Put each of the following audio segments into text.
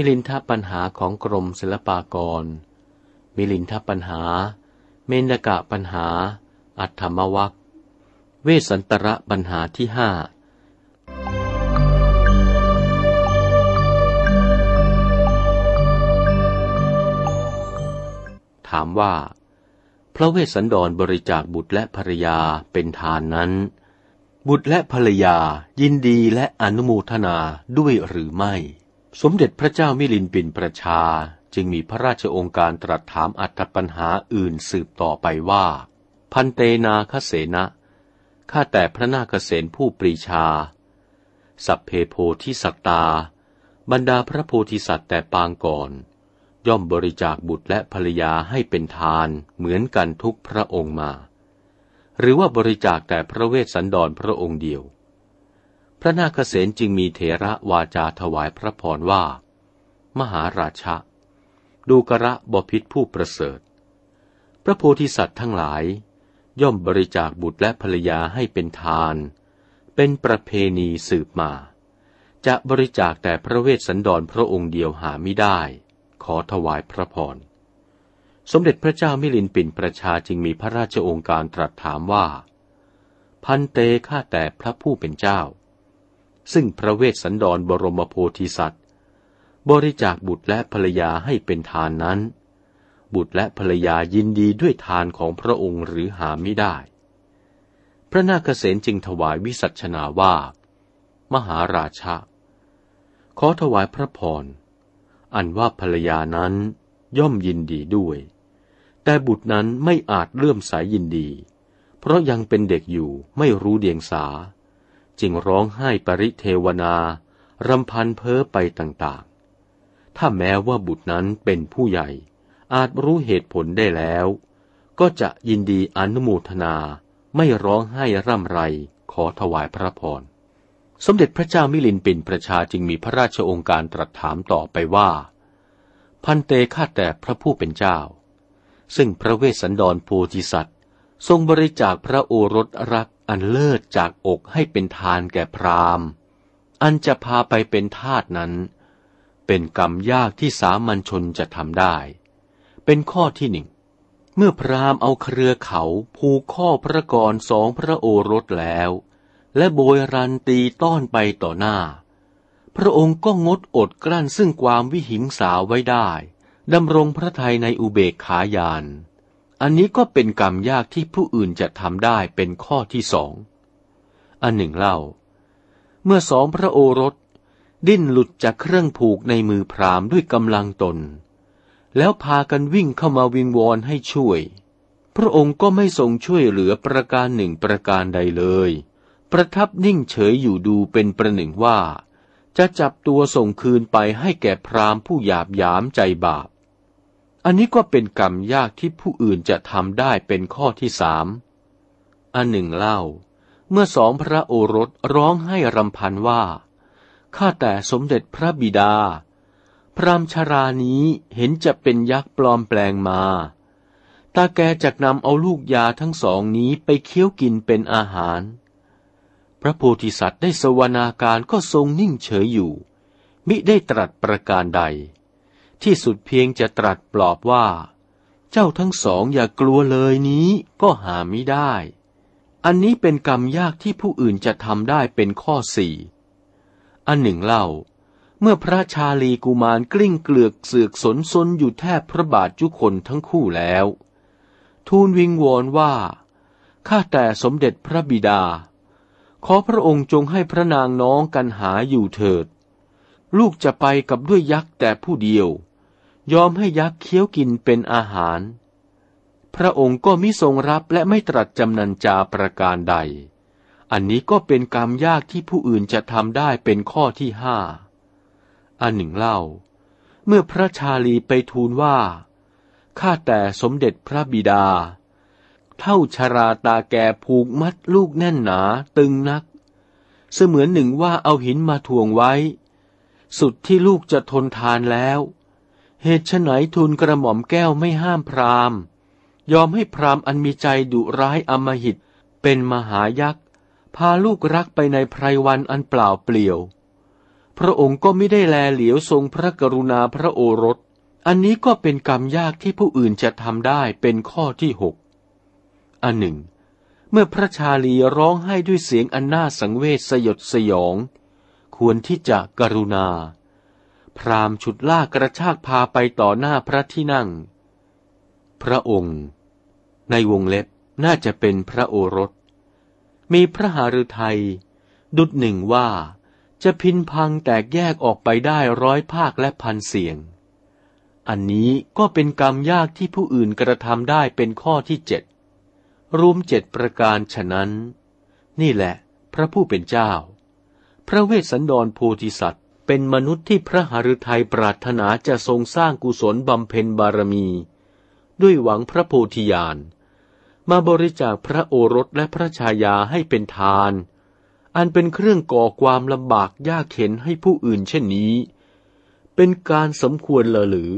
มิลินทปัญหาของกรมศิลปากร มิลินทปัญหา เมนกะปัญหา อัตถมวัคเวสันตระปัญหาที่ห้าถามว่า พระเวสสันดรบริจาคบุตรและภรรยาเป็นทานนั้น บุตรและภรรยายินดีและอนุโมทนาด้วยหรือไม่ สมเด็จพระเจ้ามิลินปินประชาจึงมีพระราชองค์การตรัสถามอัตถปัญหาอื่นสืบต่อไปว่า พันเตนาคเสนะข้าแต่พระนาคเษนผู้ปรีชา สัพเพโพธิสัตตา บรรดาพระโพธิสัตว์แต่ปางก่อน ย่อมบริจาคบุตรและภรรยาให้เป็นทานเหมือนกันทุกพระองค์มา หรือว่าบริจาคแต่พระเวสสันดรพระองค์เดียว พระนาคเษนจึงมีเถระวาจาถวายพระพรว่า มหาราชะ ดูกระบพิษผู้ประเสริฐ พระโพธิสัตว์ทั้งหลาย ย่อมบริจาคบุตรและภรรยาให้เป็นทาน เป็นประเพณีสืบมา จะบริจาคแต่พระเวสสันดรพระองค์เดียวหาไม่ได้ ขอถวายพระพร สมเด็จพระเจ้ามิลินปินประชาจึงมีพระราชองค์การตรัสถามว่า พันเตข้าแต่พระผู้เป็นเจ้า ซึ่งพระเวสสันดรบรมโพธิสัตว์ บริจาคบุตรและภรรยาให้เป็นทานนั้น บุตรและภรรยายินดีด้วยทานของพระองค์หรือหาไม่ได้ พระนาคเษนจึงถวายวิสัชนาว่า มหาราชาขอถวายพระพร อันว่าภรรยานั้นย่อมยินดีด้วย แต่บุตรนั้นไม่อาจเลื่อมสายยินดี เพราะยังเป็นเด็กอยู่ไม่รู้เดียงสา จึงร้องไห้ปริเทวนา รำพันเพ้อไปต่างๆ ถ้าแม้ว่าบุตรนั้นเป็นผู้ใหญ่ อาจรู้เหตุผลได้แล้ว ก็จะยินดีอนุโมทนาไม่ร้องไห้ร่ำไรขอถวายพระพร สมเด็จพระเจ้ามิลินปินประชาจึงมีพระราชองค์การตรัสถามต่อไปว่า พันเตข้าแต่พระผู้เป็นเจ้า ซึ่งพระเวสสันดรโพธิสัตว์ ทรงบริจาคพระโอรสรัก อันเลิศจากอกให้เป็นทานแก่พราหมณ์ อันจะพาไปเป็นทาสนั้น เป็นกรรมยากที่สามัญชนจะทำได้ เป็นข้อที่หนึ่ง เมื่อพราหมณ์เอาเครือเขาผูกข้อพระกรสองพระโอรสแล้ว และโบยรันตีต้อนไปต่อหน้า พระองค์ก็งดอดกลั้นซึ่งความวิหิงสาไว้ได้ดำรงพระทัยในอุเบกขายาน อันนี้ก็เป็นกรรมยากที่ผู้อื่นจะทำได้เป็นข้อที่สอง อันหนึ่งเล่า เมื่อสองพระโอรส ดิ้นหลุดจากเครื่องผูกในมือพรามด้วยกำลังตน แล้วพากันวิ่งเข้ามาวิงวอนให้ช่วย พระองค์ก็ไม่ทรงช่วยเหลือประการหนึ่งประการใดเลย ประทับนิ่งเฉยอยู่ดูเป็นประหนึ่งว่า จะจับตัวส่งคืนไปให้แก่พราหมผู้หยาบยามใจบาป อันนี้ก็เป็นกรรมยากที่ผู้อื่นจะทำได้เป็นข้อที่สามอันหนึ่งเล่า เมื่อสองพระโอรสร้องให้รำพันว่า ข้าแต่สมเด็จพระบิดา พรามชารานี้เห็นจะเป็นยักษ์ปลอมแปลงมา ตาแกจะนำเอาลูกยาทั้งสองนี้ไปเคี้ยวกินเป็นอาหาร พระโพธิสัตว์ได้สวนาการก็ทรงนิ่งเฉยอยู่ มิได้ตรัสประการใด ที่สุดเพียงจะตรัสปลอบว่า เจ้าทั้งสองอย่ากลัวเลยนี้ก็หาไม่ได้ อันนี้เป็นกรรมยากที่ผู้อื่นจะทำได้เป็นข้อสี่อันหนึ่งเล่า เมื่อพระชาลีกุมารกลิ้งเกลือกเสือกสนซนอยู่แทบพระบาทจุคนทั้งคู่แล้ว ทูลวิงวอนว่า ข้าแต่สมเด็จพระบิดา ขอพระองค์จงให้พระนางน้องกันหาอยู่เถิด ลูกจะไปกับด้วยยักษ์แต่ผู้เดียว ยอมให้ยักษ์เคี้ยวกินเป็นอาหาร พระองค์ก็มิทรงรับและไม่ตรัสจำนันจาประการใด อันนี้ก็เป็นกรรมยากที่ผู้อื่นจะทำได้เป็นข้อที่ห้า อันหนึ่งเล่า เมื่อพระชาลีไปทูลว่า ข้าแต่สมเด็จพระบิดา เท่าชราตาแก่ผูกมัดลูกแน่นหนาตึงนัก เสมือนหนึ่งว่าเอาหินมาทวงไว้ สุดที่ลูกจะทนทานแล้ว เหตุไฉนทูลกระหม่อมแก้วไม่ห้ามพรามยอมให้พรามอันมีใจดุร้ายอมหิต เป็นมหายักษ์ พาลูกรักไปในไพรวันอันเปล่าเปลี่ยว พระองค์ก็ไม่ได้แลเหลียวทรงพระกรุณาพระโอรส อันนี้ก็เป็นกรรมยากที่ผู้อื่นจะทำได้เป็นข้อที่หกอันหนึ่ง เมื่อพระชาลีร้องไห้ด้วยเสียงอันน่าสังเวชสยดสยอง ควรที่จะกรุณา พรามฉุดลากกระชากพาไปต่อหน้าพระที่นั่ง พระองค์ ในวงเล็บน่าจะเป็นพระโอรส มีพระหฤทัย ดุดหนึ่งว่าจะพินพังแตกแยกออกไปได้ร้อยภาคและพันเสียง อันนี้ก็เป็นกรรมยากที่ผู้อื่นกระทำได้เป็นข้อที่เจ็ดรวมเจ็ดประการฉะนั้น นี่แหละ พระผู้เป็นเจ้า พระเวสสันดรโพธิสัตว์ เป็นมนุษย์ที่พระหฤทัยปรารถนาจะทรงสร้างกุศลบำเพ็ญบารมี ด้วยหวังพระโพธิญาณ มาบริจาคพระโอรสและพระชายาให้เป็นทาน อันเป็นเครื่องก่อความลำบากยากเข็นให้ผู้อื่นเช่นนี้ เป็นการสมควรเลหรือ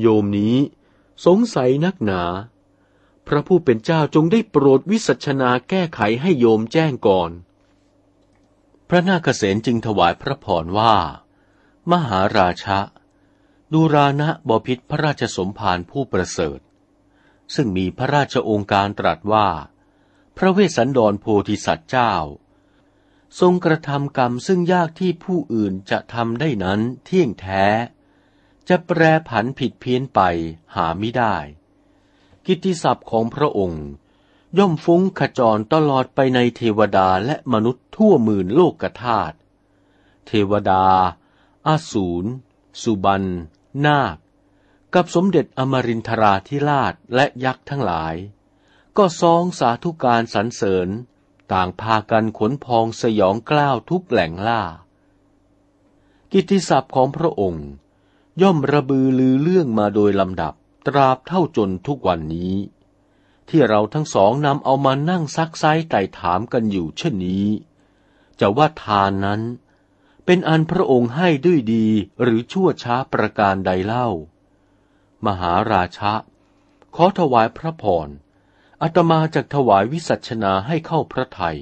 โยมนี้สงสัยนักหนา พระผู้เป็นเจ้าจงได้โปรดวิสัชนาแก้ไขให้โยมแจ้งก่อน พระนาคเษนจึงถวายพระพรว่า มหาราชะดูรานะบพิษพระราชสมภารผู้ประเสริฐ ซึ่งมีพระราชองค์การตรัสว่า พระเวสสันดรโพธิสัตว์เจ้า ทรงกระทำกรรมซึ่งยากที่ผู้อื่นจะทำได้นั้นเที่ยงแท้ จะแปรผันผิดเพี้ยนไปหาไม่ได้ กิตติศัพท์ของพระองค์ ย่อมฟุ้งขจรตลอดไปในเทวดาและมนุษย์ทั่วหมื่นโลกธาตุ เทวดา อาสูร สุบัน นาค กับสมเด็จอมรินทราธิราชและยักษ์ทั้งหลาย ก็ซองสาธุการสรรเสริญ ต่างพากันขนพองสยองกล้าวทุกแหล่งล่า กิติศัพท์ของพระองค์ ย่อมระบือลือเรื่องมาโดยลำดับตราบเท่าจนทุกวันนี้ ที่เราทั้งสองนำเอามานั่งซักไซไต่ถามกันอยู่เช่นนี้ จะว่าทานนั้น เป็นอันพระองค์ให้ด้วยดีหรือชั่วช้าประการใดเล่า มหาราชะ ขอถวายพระพรอาตมาจะถวายวิสัชนาให้เข้าพระไทย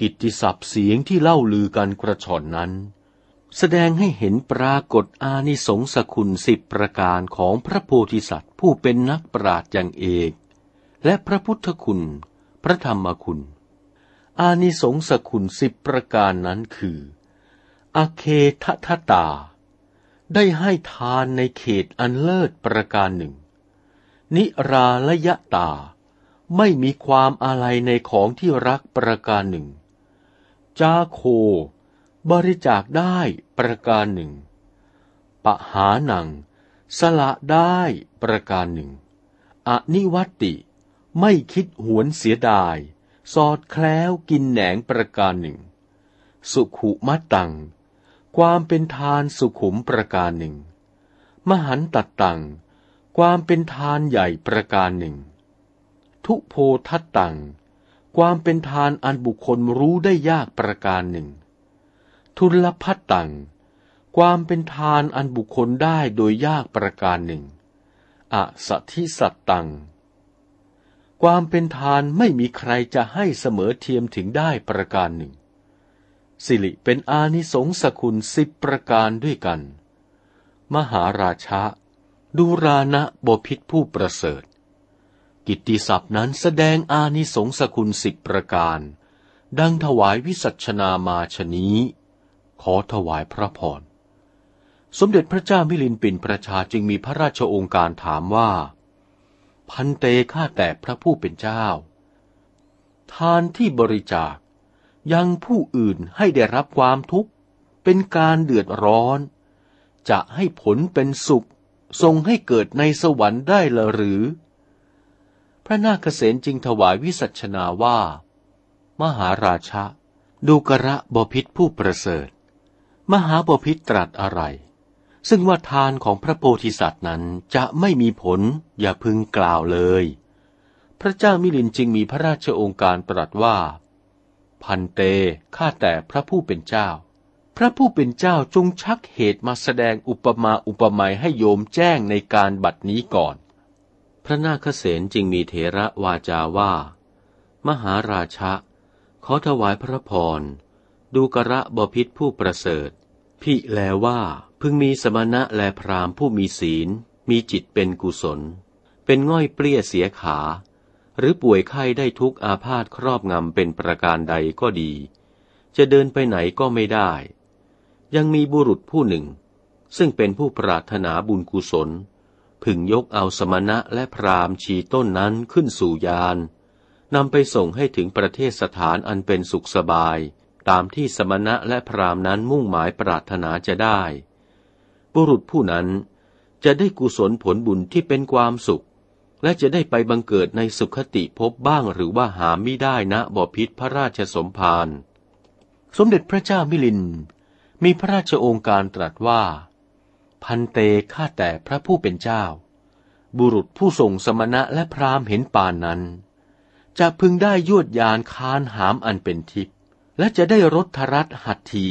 กิตติศัพท์เสียงที่เล่าลือกันกระชอนนั้น แสดงให้เห็นปรากฏอานิสงสคุณสิบประการของพระโพธิสัตว์ผู้เป็นนักปราชญ์อย่างเอก และพระพุทธคุณ พระธรรมคุณ อานิสงสคุณสิบประการนั้นคือ อเคททตา ได้ให้ทานในเขตอันเลิศประการหนึ่ง นิราละยะตา ไม่มีความอะไรในของที่รักประการหนึ่ง จาโค บริจาคได้ประการหนึ่ง ปะหาหนัง สละได้ประการหนึ่งอนิวัติ ไม่คิดหวนเสียดาย สอดแคล้วกินแหนงประการหนึ่ง สุขุมัตตัง ความเป็นทานสุขุมประการหนึ่ง มหันตัดตัง ความเป็นทานใหญ่ประการหนึ่ง ทุโพทัตตัง ความเป็นทานอันบุคคลรู้ได้ยากประการหนึ่ง ทุลพัตตัง ความเป็นทานอันบุคคลได้โดยยากประการหนึ่ง อสัทิสัตตัง ความเป็นทานไม่มีใครจะให้เสมอเทียมถึงได้ประการหนึ่ง สิริเป็นอานิสงสคุณสิบประการด้วยกัน มหาราชะดูรานะบพิษผู้ประเสริฐ กิตติศัพท์นั้นแสดงอานิสงสคุณสิบประการ ดังถวายวิสัชนามาชนี้ ขอถวายพระพร สมเด็จพระเจ้ามิลินปินประชาจึงมีพระราชโองการถามว่า พันเตข้าแต่พระผู้เป็นเจ้า ทานที่บริจาคยังผู้อื่นให้ได้รับความทุกข์ เป็นการเดือดร้อน จะให้ผลเป็นสุข ทรงให้เกิดในสวรรค์ได้ละหรือ พระนาคเษนจึงถวายวิสัชนาว่า มหาราชะดูกระบพิษผู้ประเสริฐ มหาบพิษตรัสอะไร ซึ่งว่าทานของพระโพธิสัตว์นั้นจะไม่มีผลอย่าพึงกล่าวเลย พระเจ้ามิลินจึงมีพระราชองค์การตรัสว่า พันเตข้าแต่พระผู้เป็นเจ้า พระผู้เป็นเจ้าจงชักเหตุมาแสดงอุปมาอุปไมยให้โยมแจ้งในการบัดนี้ก่อน พระนาคเษนจึงมีเถระวาจาว่า มหาราชะ ขอถวายพระพรดูกระบพิษผู้ประเสริฐพิแลว่า พึงมีสมณะและพรามผู้มีศีล มีจิตเป็นกุศล เป็นง่อยเปรี้ยเสียขา หรือป่วยไข้ได้ทุกอาพาธครอบงำเป็นประการใดก็ดี จะเดินไปไหนก็ไม่ได้ ยังมีบุรุษผู้หนึ่ง ซึ่งเป็นผู้ปรารถนาบุญกุศล พึงยกเอาสมณะและพรามชีต้นนั้นขึ้นสู่ยานนำไปส่งให้ถึงประเทศสถานอันเป็นสุขสบาย ตามที่สมณะและพรามนั้นมุ่งหมายปรารถนาจะได้ บุรุษผู้นั้นจะได้กุศลผลบุญที่เป็นความสุข และจะได้ไปบังเกิดในสุขติพบบ้างหรือว่าหาไม่ได้นะบ่อพิษพระราชสมภารสมเด็จพระเจ้ามิลิน มีพระราชโองการตรัสว่า พันเตข้าแต่พระผู้เป็นเจ้า บุรุษผู้ส่งสมณะและพรามเห็นปานนั้น จะพึงได้ยวดยานคานหามอันเป็นทิพย์และจะได้รถทรัตหัตถี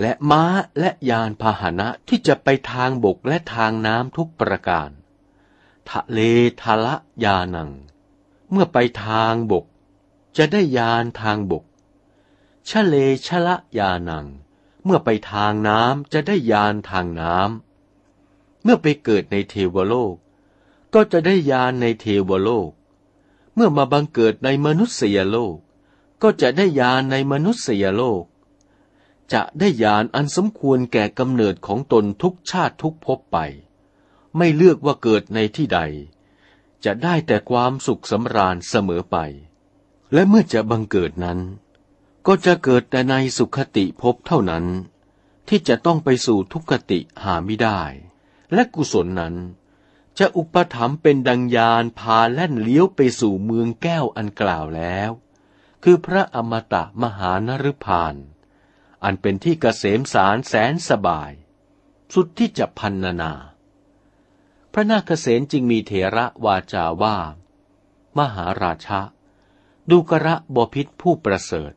และม้าและยานพาหนะที่จะไปทางบกและทางน้ำทุกประการทะเลทะละยานัง เมื่อไปทางบก จะได้ยานทางบก ชะเลชะละยานัง เมื่อไปทางน้ำจะได้ยานทางน้ำ เมื่อไปเกิดในเทวโลก ก็จะได้ยานในเทวโลก เมื่อมาบังเกิดในมนุษยโลก ก็จะได้ยานในมนุษยโลก จะได้ยานอันสมควรแก่กำเนิดของตนทุกชาติทุกภพไป ไม่เลือกว่าเกิดในที่ใด จะได้แต่ความสุขสำราญเสมอไป และเมื่อจะบังเกิดนั้น ก็จะเกิดแต่ในสุขติภพเท่านั้น ที่จะต้องไปสู่ทุกขติหาไม่ได้ และกุศลนั้น จะอุปถัมภ์เป็นดังยานพาแล่นเลี้ยวไปสู่เมืองแก้วอันกล่าวแล้ว คือพระอมตะมหานรพาน อันเป็นที่เกษมสารแสนสบาย สุดที่จะพันนานา พระนาคเษนจึงมีเถระวาจาว่า มหาราชะ ดูกระบพิษผู้ประเสริฐ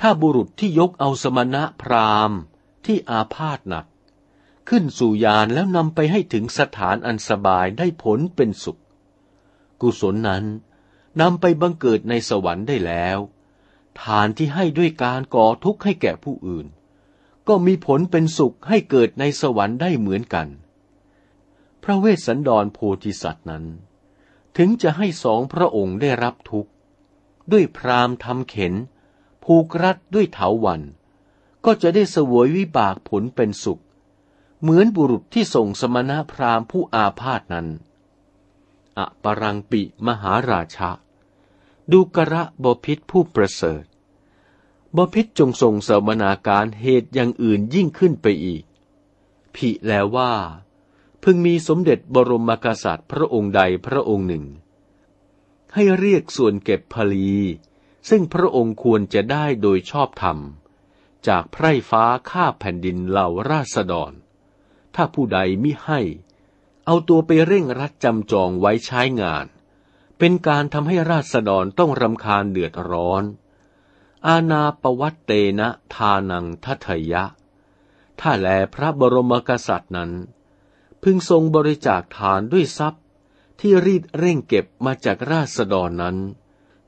ถ้าบุรุษที่ยกเอาสมณะพราหมณ์ที่อาพาธหนัก ขึ้นสู่ยานแล้วนำไปให้ถึงสถานอันสบายได้ผลเป็นสุข กุศลนั้นนำไปบังเกิดในสวรรค์ได้แล้ว ทานที่ให้ด้วยการก่อทุกข์ให้แก่ผู้อื่น ก็มีผลเป็นสุขให้เกิดในสวรรค์ได้เหมือนกัน พระเวสสันดรโพธิสัตว์นั้น ถึงจะให้สองพระองค์ได้รับทุกข์ ด้วยพรามทำเข็น ผูกรัดด้วยเถาวัน ก็จะได้สวยวิบากผลเป็นสุข เหมือนบุรุษที่ส่งสมณะพราหมณ์ผู้อาพาธนั้นอปรังปิมหาราชะ ดูกระบพิษผู้ประเสริฐบพิษจงส่งสมนาการเหตุอย่างอื่นยิ่งขึ้นไปอีกผิแล้วว่า พึงมีสมเด็จบรมกษัตริย์พระองค์ใดพระองค์หนึ่ง ให้เรียกส่วนเก็บพลี ซึ่งพระองค์ควรจะได้โดยชอบธรรม จากไพร่ฟ้าข้าแผ่นดินเหล่าราษฎร ถ้าผู้ใดมิให้ เอาตัวไปเร่งรัดจำจองไว้ใช้งาน เป็นการทำให้ราษฎรต้องรำคาญเดือดร้อน อาณาปวัตเตนะทานังทัทยะ ถ้าแลพระบรมกษัตริย์นั้น พึงทรงบริจาคทานด้วยทรัพย์ที่รีดเร่งเก็บมาจากราษฎรนั้น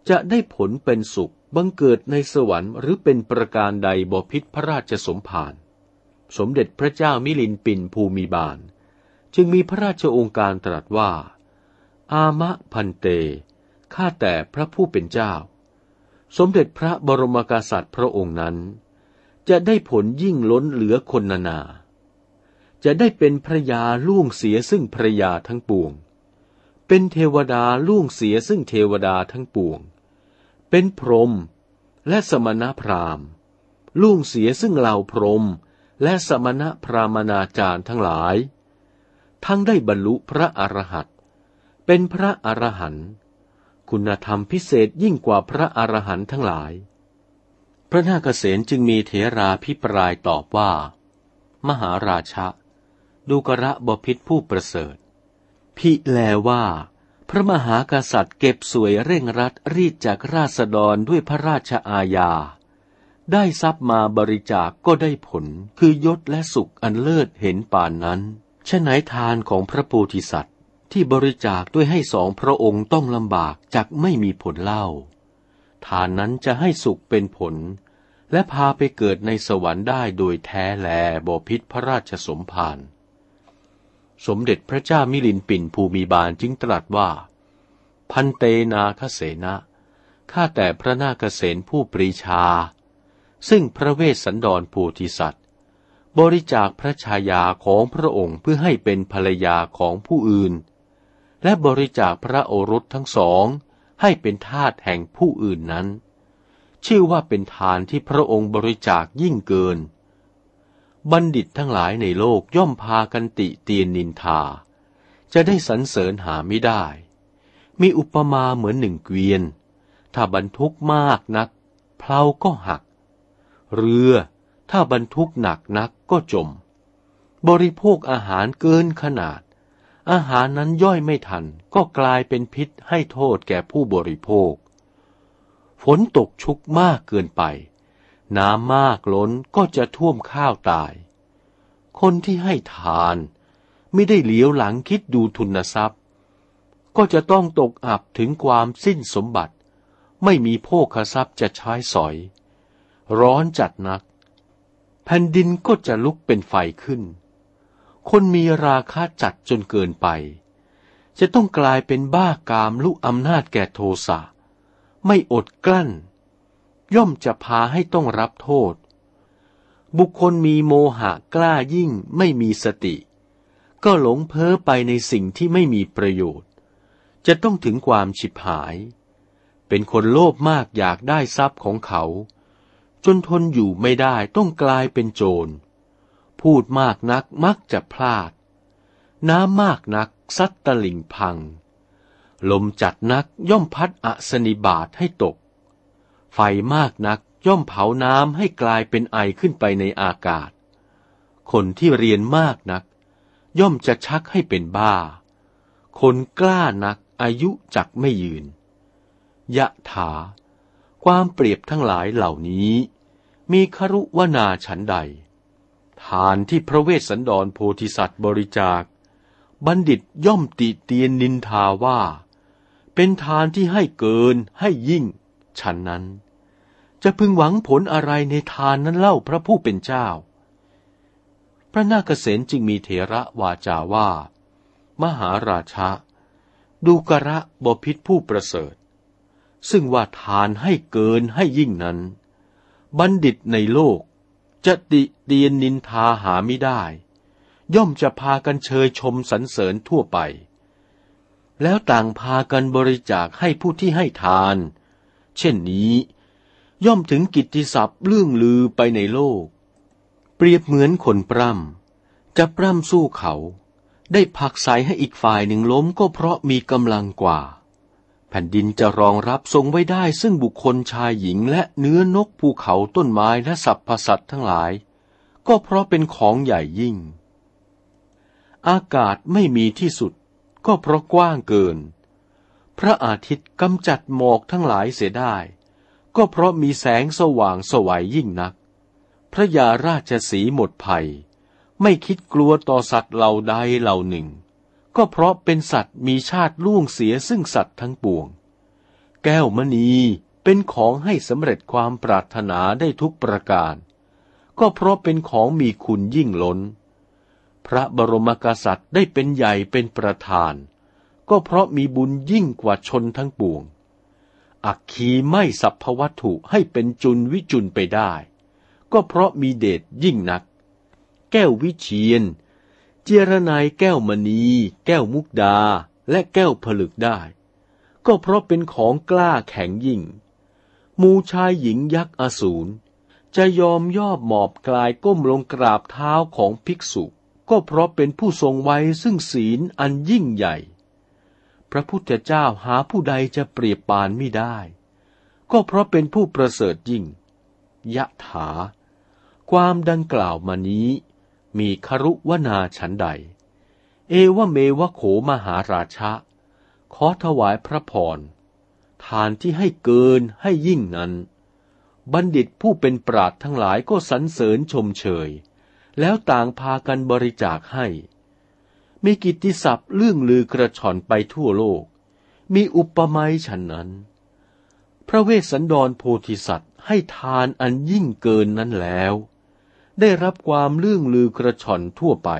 จะได้ผลเป็นสุขบังเกิดในสวรรค์หรือเป็นประการใดบพิษพระราชสมภาร สมเด็จพระเจ้ามิลินปินภูมิบาล จึงมีพระราชองค์การตรัสว่า อามะพันเต ข้าแต่พระผู้เป็นเจ้า สมเด็จพระบรมกษัตริย์พระองค์นั้น จะได้ผลยิ่งล้นเหลือคนนานา จะได้เป็นพระยาล่วงเสียซึ่งพระยาทั้งปวง เป็นเทวดาล่วงเสียซึ่งเทวดาทั้งปวง เป็นพรหมและสมณพราหมณ์ล่วงเสียซึ่งเหล่าพรหมและสมณะพรามนาจารย์ทั้งหลาย ทั้งได้บรรลุพระอรหัต เป็นพระอรหันต์คุณธรรมพิเศษยิ่งกว่าพระอรหันต์ทั้งหลาย พระนาคเษนจึงมีเถราพิปรายตอบว่า มหาราชะดูกระบพิษผู้ประเสริฐ พิแลว่า พระมหากษัตริย์เก็บสวยเร่งรัดรีดจากราษฎรด้วยพระราชอาญา ได้ทรัพย์มาบริจาคกก็ได้ผลคือยศและสุขอันเลิศเห็นป่านนั้นฉะไหนทานของพระโพธิสัตว์ ที่บริจาคด้วยให้สองพระองค์ต้องลำบากจากไม่มีผลเล่าทานนั้นจะให้สุขเป็นผล และพาไปเกิดในสวรรค์ได้โดยแท้แลบพิษพระราชสมภารสมเด็จพระเจ้ามิลินปินภูมิบาลจึงตรัสว่า พันเตนาคเสนะข้าแต่พระนาคเสนผู้ปรีชา ซึ่งพระเวสสันดรโพธิสัตว์ บริจาคพระชายาของพระองค์เพื่อให้เป็นภรรยาของผู้อื่น และบริจาคพระโอรสทั้งสองให้เป็นทาสแห่งผู้อื่นนั้น ชื่อว่าเป็นทานที่พระองค์บริจาคยิ่งเกิน บัณฑิตทั้งหลายในโลกย่อมพากันติเตียนนินทา จะได้สรรเสริญหาไม่ได้ มีอุปมาเหมือนหนึ่งเกวียน ถ้าบรรทุกมากนัก เพลาก็หัก เรือถ้าบรรทุกหนักนักก็จม บริโภคอาหารเกินขนาด อาหารนั้นย่อยไม่ทันก็กลายเป็นพิษให้โทษแก่ผู้บริโภค ฝนตกชุกมากเกินไป น้ำมากล้นก็จะท่วมข้าวตาย คนที่ให้ทานไม่ได้เหลียวหลังคิดดูทุนทรัพย์ ก็จะต้องตกอับถึงความสิ้นสมบัติ ไม่มีโภคทรัพย์จะใช้สอย ร้อนจัดนัก แผ่นดินก็จะลุกเป็นไฟขึ้น คนมีราคะจัดจนเกินไป จะต้องกลายเป็นบ้ากามลุกอำนาจแก่โทสะ ไม่อดกลั้น ย่อมจะพาให้ต้องรับโทษ บุคคลมีโมหะกล้ายิ่งไม่มีสติ ก็หลงเพ้อไปในสิ่งที่ไม่มีประโยชน์ จะต้องถึงความฉิบหาย เป็นคนโลภมากอยากได้ทรัพย์ของเขา จนทนอยู่ไม่ได้ต้องกลายเป็นโจร พูดมากนักมักจะพลาด น้ำมากนักซัดตะลิ่งพัง ลมจัดนักย่อมพัดอสนิบาตให้ตก ไฟมากนักย่อมเผาน้ำให้กลายเป็นไอขึ้นไปในอากาศ คนที่เรียนมากนัก ย่อมจะชักให้เป็นบ้า คนกล้านักอายุจักไม่ยืน ยะถา ความเปรียบทั้งหลายเหล่านี้ มีครุวนาฉันใด ทานที่พระเวสสันดรโพธิสัตว์บริจาค บัณฑิตย่อมติเตียนนินทาว่า เป็นทานที่ให้เกินให้ยิ่ง ฉันนั้น จะพึงหวังผลอะไรในทานนั้นเล่าพระผู้เป็นเจ้า พระนาคเษนจึงมีเถระวาจาว่า มหาราชะดูกระบพิษผู้ประเสริฐ ซึ่งว่าทานให้เกินให้ยิ่งนั้น บัณฑิตในโลก จะติเตียนนินทาหาไม่ได้ ย่อมจะพากันเชยชมสรรเสริญทั่วไป แล้วต่างพากันบริจาคให้ผู้ที่ให้ทาน เช่นนี้ ย่อมถึงกิตติศัพท์เลื่องลือไปในโลก เปรียบเหมือนคนปล้ำจะปล้ำสู้เขา ได้ผักใสให้อีกฝ่ายหนึ่งล้มก็เพราะมีกำลังกว่า ผ่นดินจะรองรับทรงไว้ได้ซึ่งบุคคลชายหญิงและเนื้อนกภูเขาต้นไม้และสัตว์สัตว์ทั้งหลาย ก็เพราะเป็นของใหญ่ยิ่ง อากาศไม่มีที่สุด ก็เพราะกว้างเกิน พระอาทิตย์กำจัดหมอกทั้งหลายเสียได้ ก็เพราะมีแสงสว่างสวัยยิ่งนัก พระยาราชสีหมดภัย ไม่คิดกลัวต่อสัตว์เหล่าใดเหล่าหนึ่ง ก็เพราะเป็นสัตว์มีชาติล่วงเสียซึ่งสัตว์ทั้งปวง แก้วมณีเป็นของให้สำเร็จความปรารถนาได้ทุกประการ ก็เพราะเป็นของมีคุณยิ่งล้น พระบรมกษัตริย์ได้เป็นใหญ่เป็นประธาน ก็เพราะมีบุญยิ่งกว่าชนทั้งปวง อักคีไม่สัพพวัตถุให้เป็นจุนวิจุนไปได้ ก็เพราะมีเดชยิ่งนัก แก้ววิเชียน เจรนายแก้วมณี แก้วมุกดา และแก้วผลึกได้ ก็เพราะเป็นของกล้าแข็งยิ่ง มูชายหญิงยักษ์อสูรจะยอมย่อหมอบกลายก้มลงกราบเท้าของภิกษุ ก็เพราะเป็นผู้ทรงไว้ซึ่งศีลอันยิ่งใหญ่ พระพุทธเจ้าหาผู้ใดจะเปรียบปานไม่ได้ ก็เพราะเป็นผู้ประเสริฐยิ่ง ยะถา ความดังกล่าวมานี้ มีครุวนาฉันใด เอวเมวโขมหาราชะ ขอถวายพระพร ทานที่ให้เกินให้ยิ่งนั้น บัณฑิตผู้เป็นปราดทั้งหลายก็สรรเสริญชมเชย แล้วต่างพากันบริจาคให้ มีกิตติศัพท์เรื่องลือกระชอนไปทั่วโลก มีอุปมาฉันนั้น พระเวสสันดรโพธิสัตว์ให้ทานอันยิ่งเกินนั้นแล้ว ได้รับความเลื่องลือกระชอนทั่วไป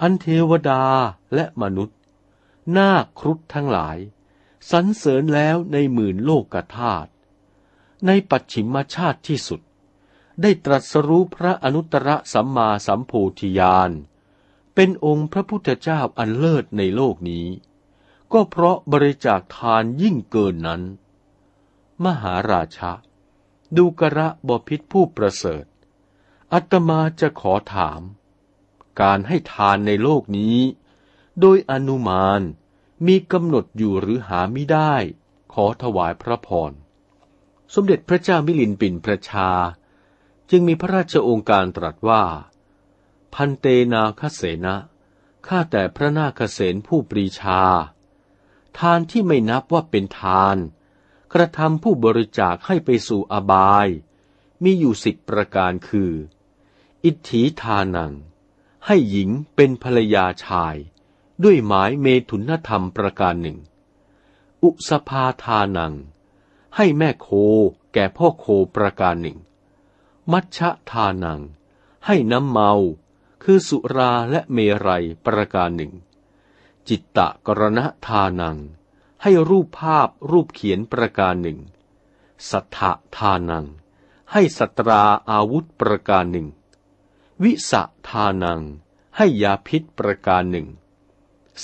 อันเทวดาและมนุษย์ นาคครุฑทั้งหลายสรรเสริญแล้วในหมื่นโลกธาตุในปัจฉิมชาติที่สุด ได้ตรัสรู้พระอนุตตรสัมมาสัมโพธิญาณ เป็นองค์พระพุทธเจ้าอันเลิศในโลกนี้ ก็เพราะบริจาคทานยิ่งเกินนั้น มหาราชะดูกระบพิษผู้ประเสริฐ อัตมาจะขอถาม การให้ทานในโลกนี้ โดยอนุมานมีกำหนดอยู่หรือหาไม่ได้ ขอถวายพระพร สมเด็จพระเจ้ามิลินปินประชา จึงมีพระราชโองการตรัสว่า พันเตนาคเสนะข้าแต่พระนาคเสนผู้ปรีชา ทานที่ไม่นับว่าเป็นทาน กระทำผู้บริจาคให้ไปสู่อบาย มีอยู่สิบประการคือ อิทธิทานัง ให้หญิงเป็นภรรยาชาย ด้วยหมายเมถุนธรรมประการหนึ่ง อุสภาทานัง ให้แม่โคแก่พ่อโคประการหนึ่ง มัชชะทานัง ให้น้ำเมา คือสุราและเมรัยประการหนึ่ง จิตตะกรณทานัง ให้รูปภาพรูปเขียนประการหนึ่ง สัทธทานัง ให้สตราอาวุธประการหนึ่ง วิสะทานัง ให้ยาพิษประการหนึ่ง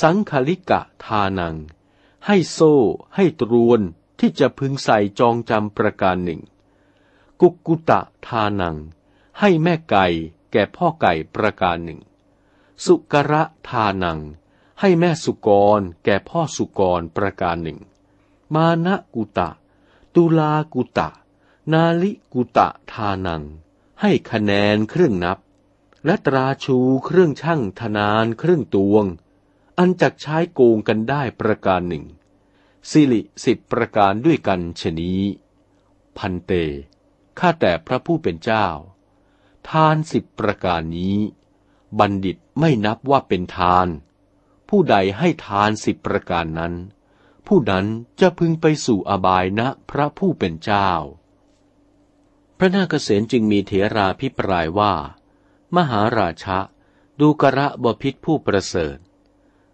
สังคลิกะทานัง ให้โซ่ ให้ตรวนที่จะพึงใส่จองจำประการหนึ่ง กุกุตะทานัง ให้แม่ไก่แก่พ่อไก่ประการหนึ่ง สุกระทานัง ให้แม่สุกรแก่พ่อสุกรประการหนึ่ง มานะกุตะ ตุลากุตะ นาลิกุตะทานัง ให้คะแนนเครื่องนับ และตราชูเครื่องช่างธนานเครื่องตวง อันจักใช้โกงกันได้ประการหนึ่ง สิริสิบประการด้วยกันชนี้ พันเต ข้าแต่พระผู้เป็นเจ้า ทานสิบประการนี้ บัณฑิตไม่นับว่าเป็นทาน ผู้ใดให้ทานสิบประการนั้น ผู้นั้นจะพึงไปสู่อบายนะพระผู้เป็นเจ้า พระนาคเษนจึงมีเถราพิปรายว่า มหาราชะ ดูกระบพิษผู้ประเสริฐ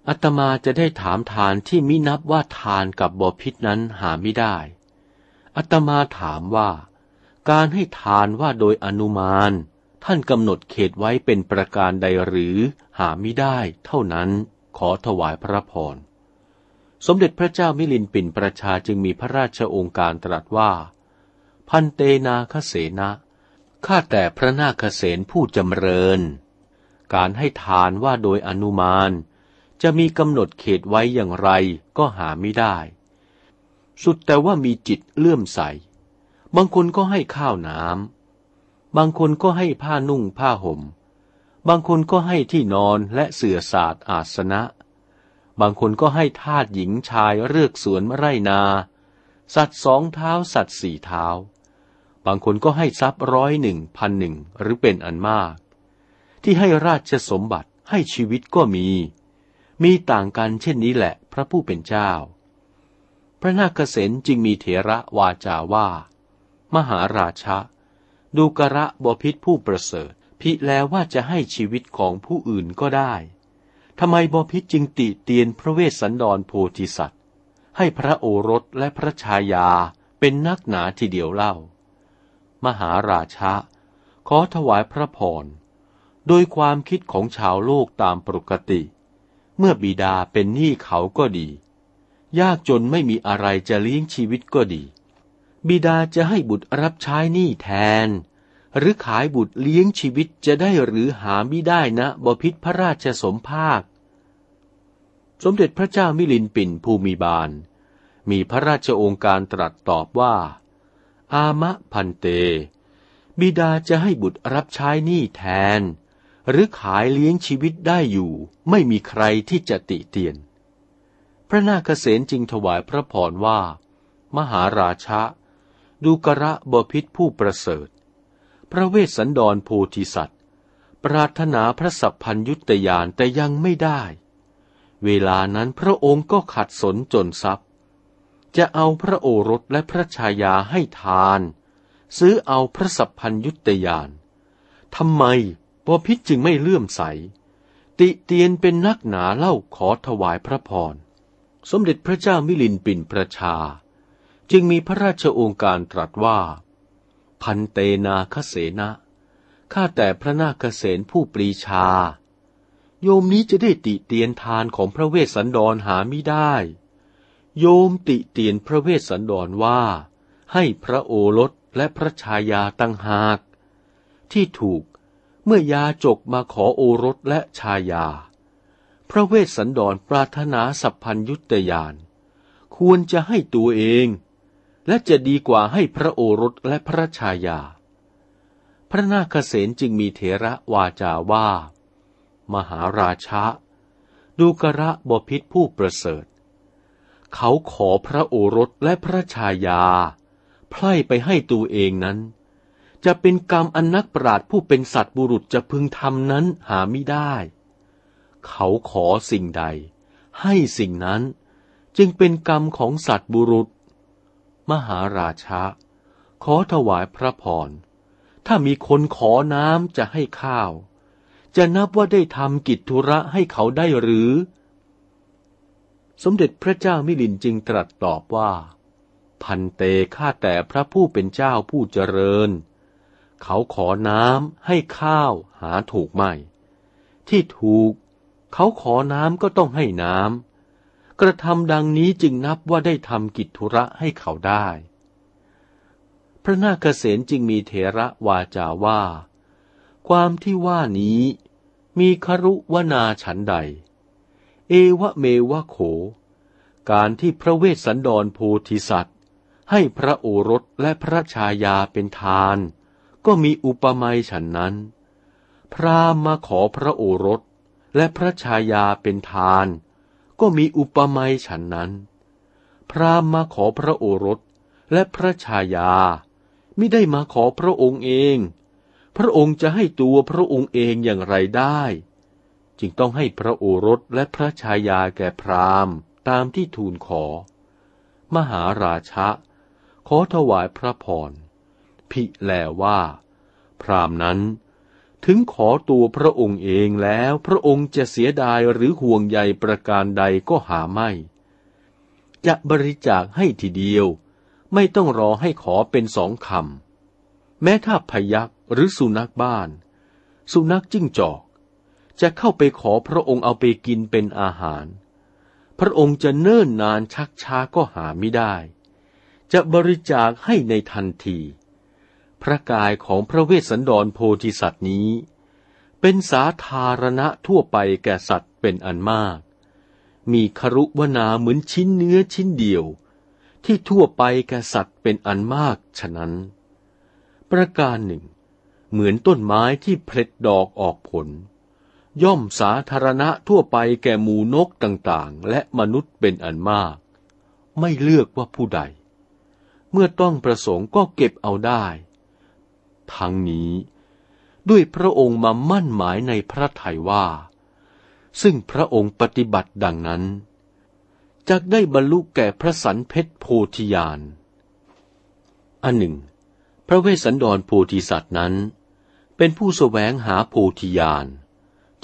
อาตมาจะได้ถามทานที่มินับว่าทานกับบพิษนั้นหาไม่ได้อาตมาถามว่า การให้ทานว่าโดยอนุมาน ท่านกำหนดเขตไว้เป็นประการใดหรือหาไม่ได้ เท่านั้นขอถวายพระพรสมเด็จพระเจ้ามิลินปินประชาจึงมีพระราชองค์การตรัสว่า พันเตนาคเสนะ ข้าแต่พระนาคเสนผู้จำเริญ การให้ทานว่าโดยอนุมาน จะมีกำหนดเขตไว้อย่างไรก็หาไม่ได้ สุดแต่ว่ามีจิตเลื่อมใส บางคนก็ให้ข้าวน้ำ บางคนก็ให้ผ้านุ่งผ้าหม่ม บางคนก็ให้ที่นอนและเสื่อศาสตร์อาสนะ บางคนก็ให้ทาสหญิงชายเลือกสวนไร่นา สัตว์สองเท้าสัตว์สี่เท้า บางคนก็ให้ทรัพย์ร้อยหนึ่งพันหนึ่งหรือเป็นอันมาก ที่ให้ราชสมบัติให้ชีวิตก็มี มีต่างกันเช่นนี้แหละพระผู้เป็นเจ้า พระนาคเษนจึงมีเถระวาจาว่า มหาราชะดูกระบพิษผู้ประเสริฐพิแล้วว่าจะให้ชีวิตของผู้อื่นก็ได้ทำไมบพิษจึงติเตียนพระเวสสันดรโพธิสัตว์ ให้พระโอรสและพระชายาเป็นนักหนาทีเดียวเล่า มหาราชะ ขอถวายพระพร โดยความคิดของชาวโลกตามปกติ เมื่อบิดาเป็นหนี้เขาก็ดี ยากจนไม่มีอะไรจะเลี้ยงชีวิตก็ดี บิดาจะให้บุตรรับใช้หนี้แทน หรือขายบุตรเลี้ยงชีวิตจะได้หรือหาไม่ได้นะบพิษพระราชสมภาค สมเด็จพระเจ้ามิลินปินภูมิบาลมีพระราชองค์การตรัสตอบว่า อามะพันเต บิดาจะให้บุตรรับใช้หนี้แทน หรือขายเลี้ยงชีวิตได้อยู่ ไม่มีใครที่จะติเตียน พระนาคเษนจึงถวายพระพรว่า มหาราชะ ดูกระบพิษผู้ประเสริฐ พระเวสสันดรโพธิสัตว์ ปรารถนาพระสัพพัญยุตยานแต่ยังไม่ได้ เวลานั้นพระองค์ก็ขัดสนจนทรัพย์ จะเอาพระโอรสและพระชายาให้ทาน ซื้อเอาพระสัพพัญยุตยานทำไมบพิษจึงไม่เลื่อมใส ติเตียนเป็นนักหนาเล่าขอถวายพระพร สมเด็จพระเจ้ามิลินปินประชา จึงมีพระราชโองการตรัสว่า พันเตนาคเสนะข้าแต่พระนาคเสนผู้ปรีชา โยมนี้จะได้ติเตียนทานของพระเวสสันดรหาไม่ได้ โยมติเตียนพระเวสสันดรว่า ให้พระโอรสและพระชายาตั้งหาก ที่ถูกเมื่อยาจกมาขอโอรสและชายา พระเวสสันดรปรารถนาสัพพัญยุตยาน ควรจะให้ตัวเอง และจะดีกว่าให้พระโอรสและพระชายา พระนาคเษนจึงมีเถระวาจาว่า มหาราชะดูกระบพิษผู้ประเสริฐ เขาขอพระโอรสและพระชายา ไพร่ไปให้ตัวเองนั้น จะเป็นกรรมอันนักปราดผู้เป็นสัตว์บุรุษจะพึงทำนั้นหาไม่ได้ เขาขอสิ่งใด ให้สิ่งนั้น จึงเป็นกรรมของสัตว์บุรุษ มหาราชะขอถวายพระพร ถ้ามีคนขอน้ำจะให้ข้าว จะนับว่าได้ทำกิจธุระให้เขาได้หรือ สมเด็จพระเจ้ามิลินจึงตรัสตอบว่า พันเตข้าแต่พระผู้เป็นเจ้าผู้เจริญ เขาขอน้ำให้ข้าวหาถูกไม่ ที่ถูก เขาขอน้ำก็ต้องให้น้ำกระทำดังนี้จึงนับว่าได้ทำกิจธุระให้เขาได้ พระนาคเษนจึงมีเถระวาจาว่า ความที่ว่านี้มีครุวนาฉันใด เอวะเมวะโข การที่พระเวสสันดรโพธิสัตว์ ให้พระโอรสและพระชายาเป็นทาน ก็มีอุปมาฉันนั้น พระมาขอพระโอรสและพระชายาเป็นทาน ก็มีอุปมาฉันนั้น พระมาขอพระโอรสและพระชายาไม่ได้มาขอพระองค์เอง พระองค์จะให้ตัวพระองค์เองอย่างไรได้ จึงต้องให้พระโอรสและพระชายาแก่พราหมณ์ตามที่ทูลขอ มหาราชะ ขอถวายพระพรพิแลว่า พรามนั้น ถึงขอตัวพระองค์เองแล้วพระองค์จะเสียดายหรือห่วงใยประการใดก็หาไม่ จะบริจาคให้ทีเดียว ไม่ต้องรอให้ขอเป็นสองคำแม้ถ้าพยักหรือสุนัขบ้าน สุนัขจิ้งจอก จะเข้าไปขอพระองค์เอาไปกินเป็นอาหาร พระองค์จะเนิ่นนานชักช้าก็หาไม่ได้ จะบริจาคให้ในทันที พระกายของพระเวสสันดรโพธิสัตว์นี้ เป็นสาธารณะทั่วไปแก่สัตว์เป็นอันมาก มีครุวนาเหมือนชิ้นเนื้อชิ้นเดียว ที่ทั่วไปแก่สัตว์เป็นอันมากฉะนั้น ประการหนึ่ง เหมือนต้นไม้ที่เพล็ดดอกออกผล ย่อมสาธารณะทั่วไปแก่หมูนกต่างๆ และมนุษย์เป็นอันมาก ไม่เลือกว่าผู้ใด เมื่อต้องประสงค์ก็เก็บเอาได้ ทั้งนี้ ด้วยพระองค์มามั่นหมายในพระทัยว่า ซึ่งพระองค์ปฏิบัติดังนั้นจะได้บรรลุแก่พระสันเพชรโพธิญาณอันหนึ่ง พระเวสสันดรโพธิสัตว์นั้น เป็นผู้สแสวงหาโพธิญาณ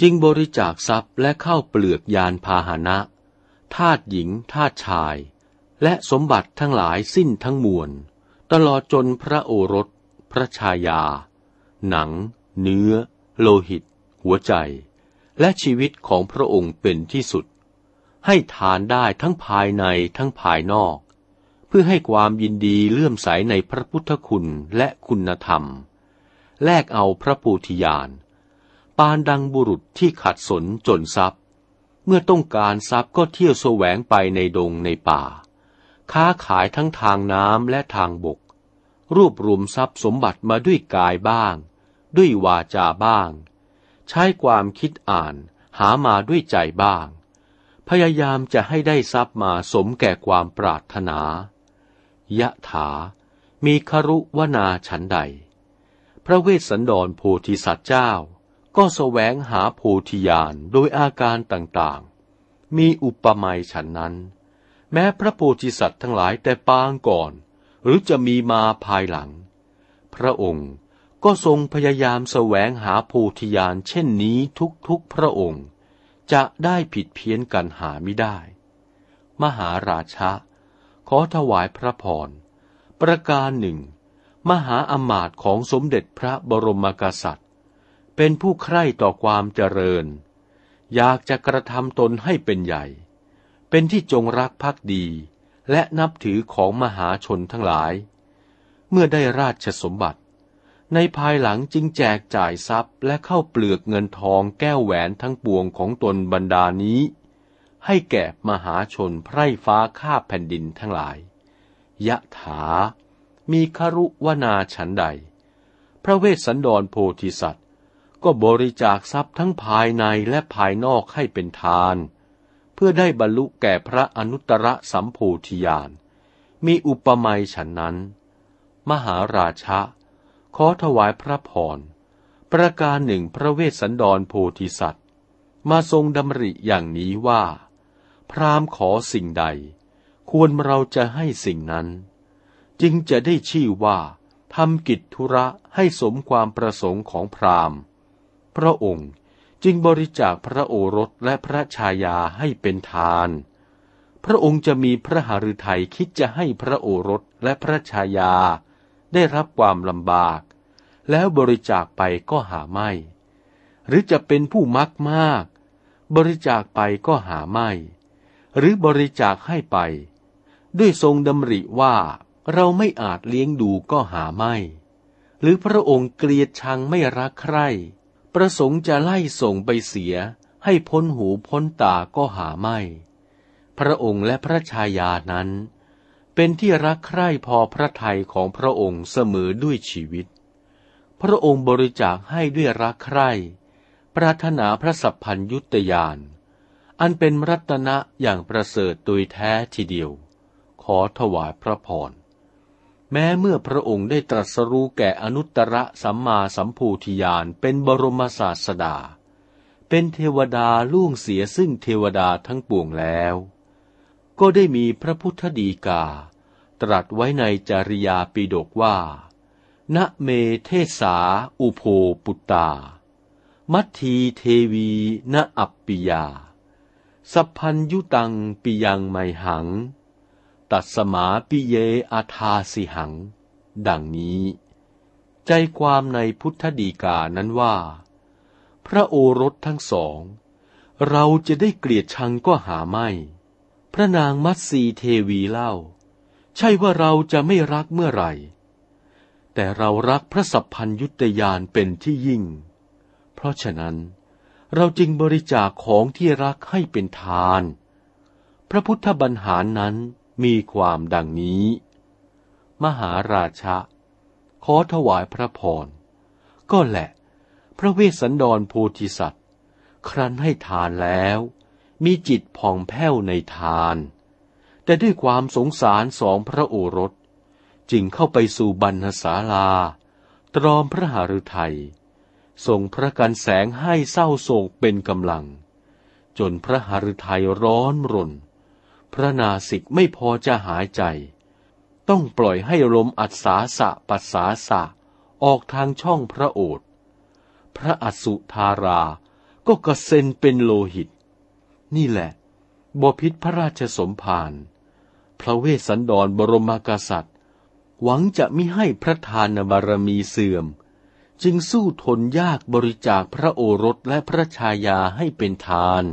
จึงบริจาคทรัพย์และเข้าเปลือกยานพาหนะทาตหญิงทาตชาย และสมบัติทั้งหลายสิ้นทั้งมวล ตลอดจนพระโอรส พระชายา หนัง เนื้อ โลหิต หัวใจ และชีวิตของพระองค์เป็นที่สุด ให้ทานได้ทั้งภายในทั้งภายนอก เพื่อให้ความยินดีเลื่อมใสในพระพุทธคุณและคุณธรรม แลกเอาพระปูธิญาณ ปานดังบุรุษที่ขัดสนจนทรัพย์ เมื่อต้องการทรัพย์ก็เที่ยวแสวงไปในดงในป่า ค้าขายทั้งทางน้ำและทางบก รวบรวมทรัพย์สมบัติมาด้วยกายบ้าง ด้วยวาจาบ้าง ใช้ความคิดอ่านหามาด้วยใจบ้าง พยายามจะให้ได้ทรัพย์มาสมแก่ความปรารถนายะถา มีครุวนาฉันใด พระเวสสันดรโพธิสัตว์เจ้า ก็แสวงหาโพธิญาณโดยอาการต่างๆ มีอุปมาฉันนั้น แม้พระโพธิสัตว์ทั้งหลายแต่ปางก่อน หรือจะมีมาภายหลัง พระองค์ก็ทรงพยายามแสวงหาโพธิญาณเช่นนี้ทุกๆพระองค์ จะได้ผิดเพี้ยนกันหาไม่ได้ มหาราชะ ขอถวายพระพร ประการหนึ่ง มหาอมาตย์ของสมเด็จพระบรมกษัตริย์ เป็นผู้ใคร่ต่อความเจริญ อยากจะกระทำตนให้เป็นใหญ่ เป็นที่จงรักภักดี และนับถือของมหาชนทั้งหลาย เมื่อได้ราชสมบัติ ในภายหลังจึงแจกจ่ายทรัพย์และเข้าเปลือกเงินทองแก้วแหวนทั้งปวงของตนบรรดานี้ ให้แก่มหาชนไพร่ฟ้าข้าแผ่นดินทั้งหลาย ยะถา มีครุวนาฉันใด พระเวสสันดรโพธิสัตว ก็บริจาคทรัพย์ทั้งภายในและภายนอกให้เป็นทาน เพื่อได้บรรลุแก่พระอนุตตรสัมโพธิญาณ มีอุปมาฉันนั้น มหาราชะ ขอถวายพระพร ประการหนึ่งพระเวสสันดรโพธิสัตว์ มาทรงดำริอย่างนี้ว่า พรามขอสิ่งใด ควรเราจะให้สิ่งนั้น จึงจะได้ชื่อว่าทำกิจธุระให้สมความประสงค์ของพราหมณ์ พระองค์จึงบริจาคพระโอรสและพระชายาให้เป็นทาน พระองค์จะมีพระหฤทัยคิดจะให้พระโอรสและพระชายา ได้รับความลำบาก แล้วบริจาคไปก็หาไม่ หรือจะเป็นผู้มักมาก บริจาคไปก็หาไม่ หรือบริจาคให้ไป ด้วยทรงดำริว่าเราไม่อาจเลี้ยงดูก็หาไม่ หรือพระองค์เกลียดชังไม่รักใคร่ ประสงค์จะไล่ส่งไปเสียให้พ้นหูพ้นตาก็หาไม่ พระองค์และพระชายานั้น เป็นที่รักใคร่พอพระทัยของพระองค์เสมอด้วยชีวิต พระองค์บริจาคให้ด้วยรักใคร่ ปรารถนาพระสัพพัญยุตยาน อันเป็นรัตนะอย่างประเสริฐโดยแท้ทีเดียว ขอถวายพระพร แม้เมื่อพระองค์ได้ตรัสรู้แก่อนุตตรสัมมาสัมโพธิญาณเป็นบรมศาสดา เป็นเทวดาล่วงเสียซึ่งเทวดาทั้งปวงแล้ว ก็ได้มีพระพุทธดีกา ตรัสไว้ในจริยาปิฎกว่า ณเมเทสาอุโภปุตตา มัททีเทวีณอัปปิยา สัพพัญยุตังปิยังไมหัง ตัสมาปิเยอาทาสิหัง ดังนี้ ใจความในพุทธดีกานั้นว่า พระโอรสทั้งสอง เราจะได้เกลียดชังก็หาไม่ พระนางมัตสีเทวีเล่า ใช่ว่าเราจะไม่รักเมื่อไหร่ แต่เรารักพระสัพพัญยุตยานเป็นที่ยิ่ง เพราะฉะนั้นเราจึงบริจาคของที่รักให้เป็นทาน พระพุทธบัญหารนั้น มีความดังนี้ มหาราชะ ขอถวายพระพร ก็แหละ พระเวสสันดรโพธิสัตว์ ครั้นให้ทานแล้ว มีจิตผ่องแผ้วในทาน แต่ด้วยความสงสารสองพระโอรส จึงเข้าไปสู่บรรณศาลา ตรอมพระหฤทัยส่งพระกันแสงให้เศร้าโศกเป็นกำลัง จนพระหฤทัยร้อนรน พระนาสิกไม่พอจะหายใจ ต้องปล่อยให้ลมอัศาสะปัสสาสะออกทางช่องพระโอษฐ์พระอสุธาราก็กระเซ็นเป็นโลหิต นี่แหละบพิษพระราชสมภารพระเวสสันดรบรมกษัตริย์ หวังจะมิให้พระทานบารมีเสื่อม จึงสู้ทนยากบริจาคพระโอรสและพระชายาให้เป็นทาน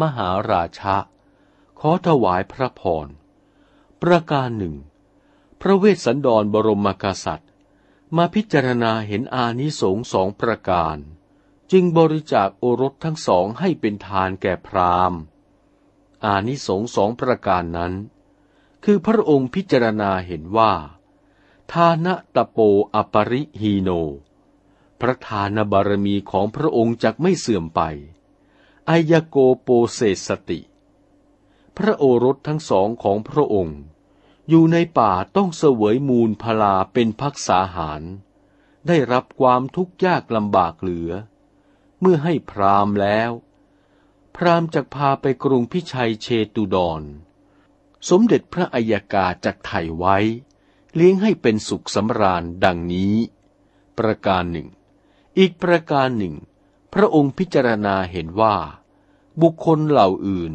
มหาราชะ ขอถวายพระพร ประการหนึ่ง พระเวสสันดรบรมกษัตริย์ มาพิจารณาเห็นอานิสงส์สองประการ จึงบริจาคโอรสทั้งสองให้เป็นทานแก่พราหมณ์ อานิสงส์สองประการนั้น คือพระองค์พิจารณาเห็นว่า ทานะตะโปอปริฮีโน พระทานบารมีของพระองค์จักไม่เสื่อมไปอายโกโปเศสติ พระโอรสทั้งสองของพระองค์ อยู่ในป่าต้องเสวยมูลพลาเป็นพักษาหาร ได้รับความทุกข์ยากลำบากเหลือ เมื่อให้พรามแล้ว พรามจะพาไปกรุงพิชัยเชตุดร สมเด็จพระอัยกาจักไถ่ไว้ เลี้ยงให้เป็นสุขสำราญดังนี้ ประการหนึ่ง อีกประการหนึ่ง พระองค์พิจารณาเห็นว่า บุคคลเหล่าอื่น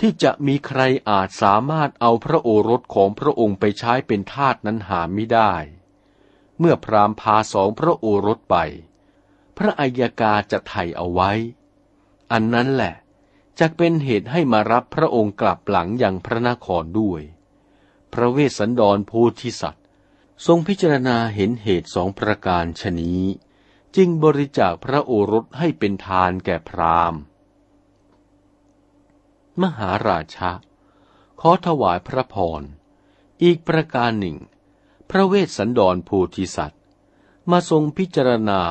ที่จะมีใครอาจสามารถเอาพระโอรสของพระองค์ไปใช้เป็นทาสนั้นหาไม่ได้ เมื่อพรามพาสองพระโอรสไป พระอัยกาจะไถ่เอาไว้ อันนั้นแหละจะเป็นเหตุให้มารับพระองค์กลับหลังอย่างพระนครด้วย พระเวสสันดรโพธิสัตว์ ทรงพิจารณาเห็นเหตุสองประการชนี้ จึงบริจาคพระโอรสให้เป็นทานแก่พราหมณ์ มหาราชะ ขอถวายพระพร อีกประการหนึ่ง พระเวสสันดรโพธิสัตว์ มาทรงพิจารณา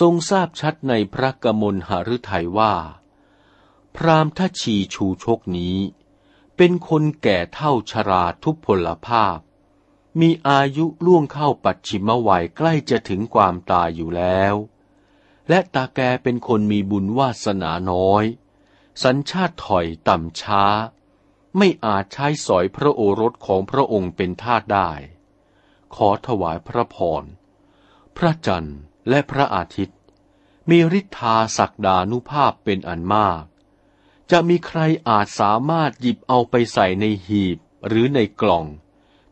ทรงทราบชัดในพระกมลหฤทัยว่า พรามทชีชูชกนี้ เป็นคนแก่เท่าชราทุพพลภาพ มีอายุล่วงเข้าปัจฉิมวัยใกล้จะถึงความตายอยู่แล้ว และตาแกเป็นคนมีบุญวาสนาน้อย สัญชาติถอยต่ำช้า ไม่อาจใช้สอยพระโอรสของพระองค์เป็นทาสได้ ขอถวายพระพร พระจันทร์และพระอาทิตย์ มีฤทธาศักดานุภาพเป็นอันมาก จะมีใครอาจสามารถหยิบเอาไปใส่ในหีบหรือในกล่อง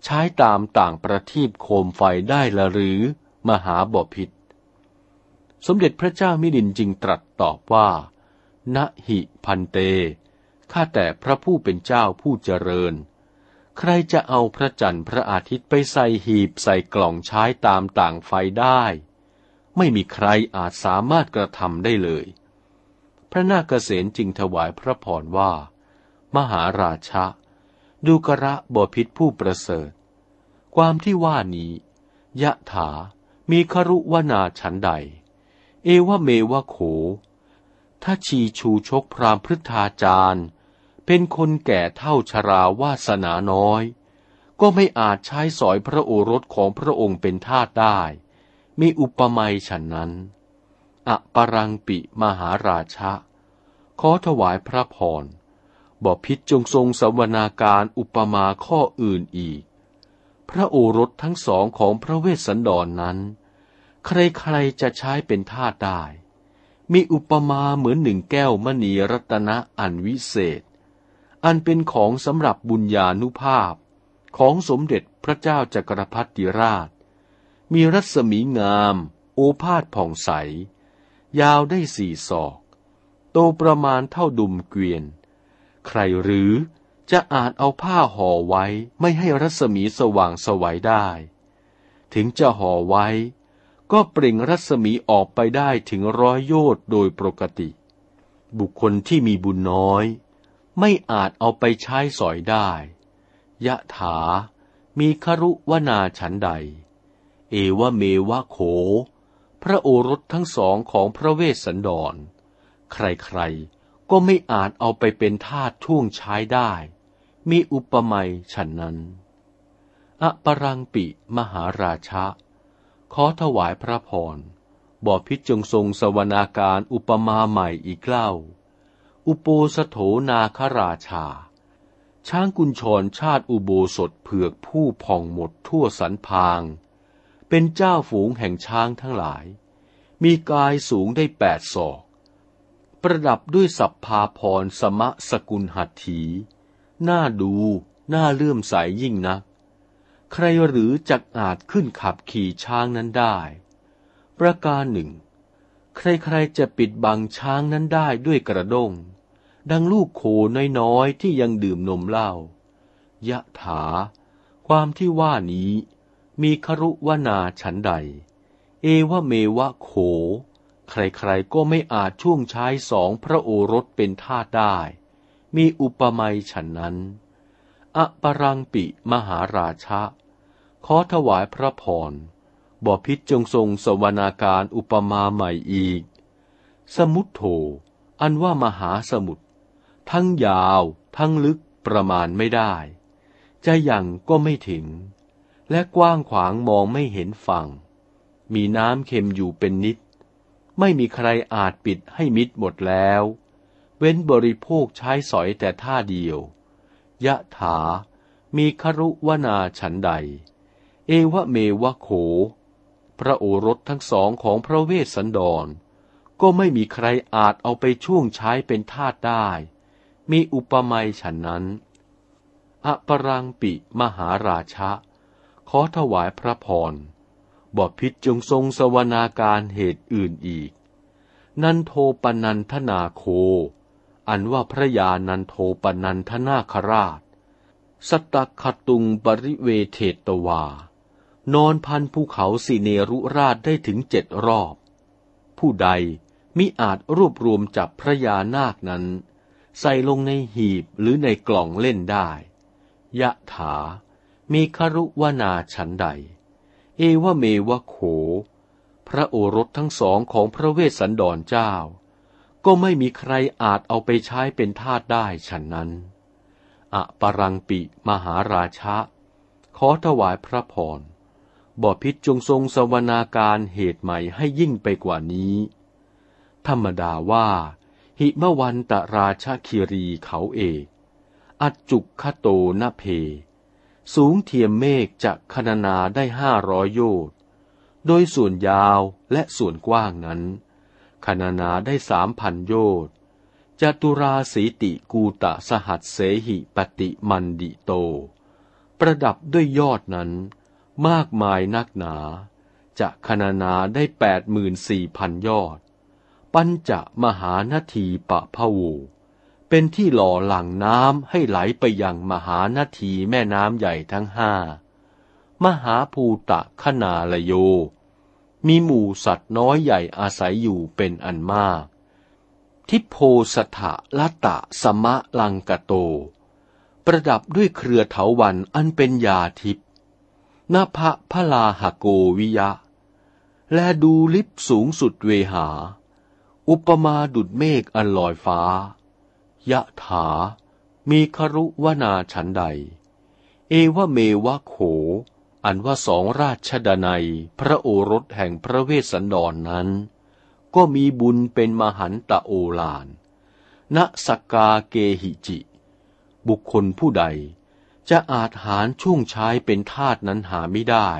ใช้ตามต่างประทีปโคมไฟได้ละหรือ มหาบพิษสมเด็จพระเจ้ามิลินจึงตรัสตอบว่า ณหิพันเต ข้าแต่พระผู้เป็นเจ้าผู้เจริญ ใครจะเอาพระจันทร์พระอาทิตย์ไปใส่หีบใส่กล่องใช้ตามต่างไฟได้ ไม่มีใครอาจสามารถกระทำได้เลย พระนาคเษนจึงถวายพระพรว่า มหาราชะ ดูกระบพิษผู้ประเสริฐ ความที่ว่านี้ ยะถามีครุวนาฉันใด เอวเมวะโข ถ้าชีชูชกพรามพฤทธาจารย์ เป็นคนแก่เท่าชราวาสนาน้อย ก็ไม่อาจใช้สอยพระโอรสของพระองค์เป็นทาสได้ มีอุปมาฉันนั้นอปรังปิมหาราชะ ขอถวายพระพรบอพิษจงทรงสวนาการอุปมาข้ออื่นอีก พระโอรสทั้งสองของพระเวสสันดรนนั้น ใครๆจะใช้เป็นทาสได้ มีอุปมาเหมือนหนึ่งแก้วมณีรัตนะอันวิเศษ อันเป็นของสำหรับบุญญาณุภาพของสมเด็จพระเจ้าจักรพรรดิราช มีรัศมีงาม โอภาสผ่องใส ยาวได้สี่ศอก โตประมาณเท่าดุมเกวียน ใครหรือจะอาจเอาผ้าห่อไว้ไม่ให้รัศมีสว่างสวัยได้ ถึงจะห่อไว้ ก็เปล่งรัศมีออกไปได้ถึงร้อยโยชน์โดยปกติ บุคคลที่มีบุญน้อย ไม่อาจเอาไปใช้สอยได้ ยะถา มีครุวนาฉันใด เอวเมวะโข พระโอรสทั้งสองของพระเวสสันดร ใครๆ ก็ไม่อาจเอาไปเป็นทาสท่วงใช้ได้ มีอุปมาฉันนั้น อปรังปิมหาราชะ ขอถวายพระพรบอพิจงทรงสวนาการอุปมาใหม่อีกเล่า อุโปสโถนาคราชา ช้างกุญชรชาติอุโบสถเผือกผู้ผ่องหมดทั่วสันพาง เป็นเจ้าฝูงแห่งช้างทั้งหลาย มีกายสูงได้แปดศอก ประดับด้วยสัพพาพรสมะสกุลหัตถี น่าดู น่าเลื่อมใสยยิ่งนัก ใครหรือจักอาจขึ้นขับขี่ช้างนั้นได้ ประการหนึ่ง ใครๆจะปิดบังช้างนั้นได้ด้วยกระด้ง ดังลูกโคน้อยๆที่ยังดื่มนมเหล้ายะถา ความที่ว่านี้ มีครุวนาฉันใด เอวเมวะโข ใครๆก็ไม่อาจช่วงใช้สองพระโอรสเป็นทาสได้ มีอุปมาฉันนั้น อปรังปิมหาราชะ ขอถวายพระพรบอพิษจงทรงสวนาการอุปมาใหม่อีก สมุทโธอันว่ามหาสมุทรทั้งยาวทั้งลึกประมาณไม่ได้ จะยังก็ไม่ถึง และกว้างขวางมองไม่เห็นฝั่ง มีน้ำเค็มอยู่เป็นนิด ไม่มีใครอาจปิดให้มิดหมดแล้ว เว้นบริโภคใช้สอยแต่ท่าเดียว ยะถา มีครุวนาฉันใด เอวะเมวะโข พระโอรสทั้งสองของพระเวสสันดร ก็ไม่มีใครอาจเอาไปช่วงใช้เป็นทาสได้ มีอุปมาฉันนั้น อปรังปิมหาราชะ ขอถวายพระพรบอพิษจงทรงสวนาการเหตุอื่นอีก นันโทปนันทนาโค อันว่าพระยานันโทปนันทนาคราช สตคตุงปริเวเทตวา นอนพันภูเขาสิเนรุราชได้ถึงเจ็ดรอบ ผู้ใดมิอาจรวบรวมจับพระยานาคนั้น ใส่ลงในหีบหรือในกล่องเล่นได้ ยะถา มีคารุวนาฉันใด เอวเมวะโข พระโอรสทั้งสองของพระเวสสันดรเจ้า ก็ไม่มีใครอาจเอาไปใช้เป็นทาสได้ฉันนั้นอะปรังปิมหาราชะ ขอถวายพระพรบ่อพิษจงทรงสวนาการเหตุใหม่ให้ยิ่งไปกว่านี้ ธรรมดาว่า หิมวันตราชคิรีเขาเอกอัจจุกขโตนเพ สูงเทียมเมฆจะคณนาได้ห้าร้อยโยชน์ โดยส่วนยาวและส่วนกว้างนั้น คณนาได้สามพันโยชน์จตุราสีติกูตะสหัสเสหิปติมันดิโต ประดับด้วยยอดนั้น มากมายนักหนา จะคณนาได้แปดหมื่นสี่พันยอด ปัญจะมหานาทีปะพะวูเป็นที่หล่อหลั่งน้ำให้ไหลไปยังมหานาทีแม่น้ำใหญ่ทั้งห้า มหาภูตะขนาลโย มีหมู่สัตว์น้อยใหญ่อาศัยอยู่เป็นอันมาก ทิโพสถะละตะสมะลังกะโต ประดับด้วยเครือเถาวันอันเป็นยาทิพนภะพลาหโกวิยะ และดูลิบสูงสุดเวหา อุปมาดุดเมฆอันลอยฟ้า ยะถา มีครุวนาฉันใด เอวเมวะโข อันว่าสองราชดนัยพระโอรสแห่งพระเวสสันดรนนั้น ก็มีบุญเป็นมหันตะโอลานณสกกาเกหิจิ บุคคลผู้ใดจะอาจหารช่วงใช้เป็นทาตนั้นหาไม่ได้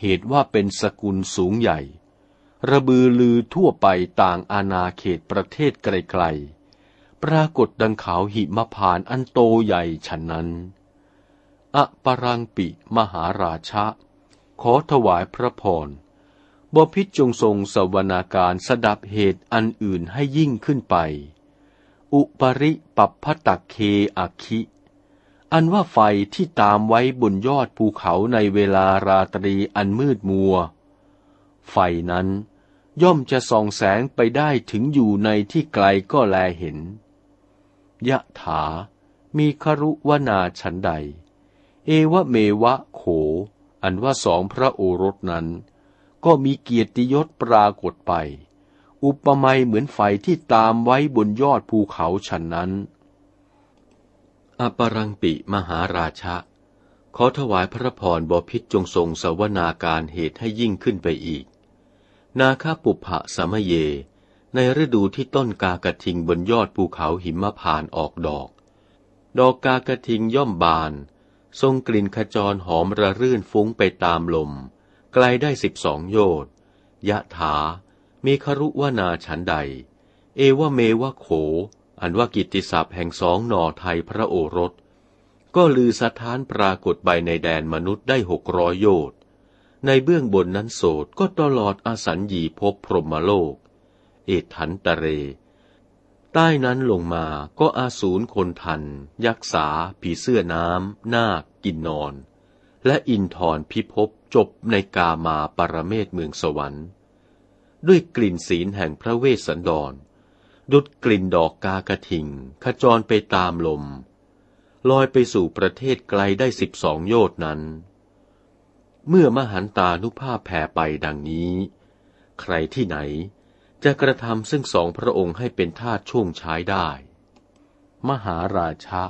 เหตุว่าเป็นสกุลสูงใหญ่ ระบือลือทั่วไปต่างอาณาเขตประเทศไกลๆ ปรากฏดังขาวหิมพานอันโตใหญ่ฉันนั้น อปรังปิมหาราชะ ขอถวายพระพรบพิจงทรงสวนาการสดับเหตุอันอื่นให้ยิ่งขึ้นไป อุปริปัพตักเคอคิ อันว่าไฟที่ตามไว้บนยอดภูเขาในเวลาราตรีอันมืดมัว ไฟนั้นย่อมจะส่องแสงไปได้ถึงอยู่ในที่ไกลก็แลเห็น ยะถามีครุวนาฉันใด เอวะเมวะโข อันว่าสองพระโอรสนั้น ก็มีเกียรติยศปรากฏไป อุปมาเหมือนไฟที่ตามไว้บนยอดภูเขาฉันนั้น อปรังปิมหาราชะ ขอถวายพระพรบพิษจงทรงสวนาการเหตุให้ยิ่งขึ้นไปอีก นาคาปุพะสมเย ในฤดูที่ต้นกากระทิงบนยอดภูเขาหิมพานออกดอก ดอกกากระทิงย่อมบาน ทรงกลิ่นขจรหอมระรื่นฟุ้งไปตามลม ไกลได้สิบสองโยชน์ยะถา มีครุวนาฉันใด เอวเมวะโข อันว่ากิตติศัพท์แห่งสองหน่อไทยพระโอรส ก็ลือสถานปรากฏใบในแดนมนุษย์ได้หกร้อยโยชน์ในเบื้องบนนั้นโสดก็ตลอดอาสัญญีพบพรหมโลก เอทันตะเร ใต้นั้นลงมาก็อาสูรคนทัน ยักษา ผีเสื้อน้ำ นาค กินนอน และอินทรพิภพจบในกามาปรเมศเมืองสวรรค์ ด้วยกลิ่นศีลแห่งพระเวสสันดร ดุดกลิ่นดอกกากระถิงขจรไปตามลม ลอยไปสู่ประเทศไกลได้สิบสองโยชน์นั้น เมื่อมหันตานุภาพแผ่ไปดังนี้ ใครที่ไหน จะกระทำซึ่งสองพระองค์ให้เป็นทาสช่วงใช้ได้ มหาราชะ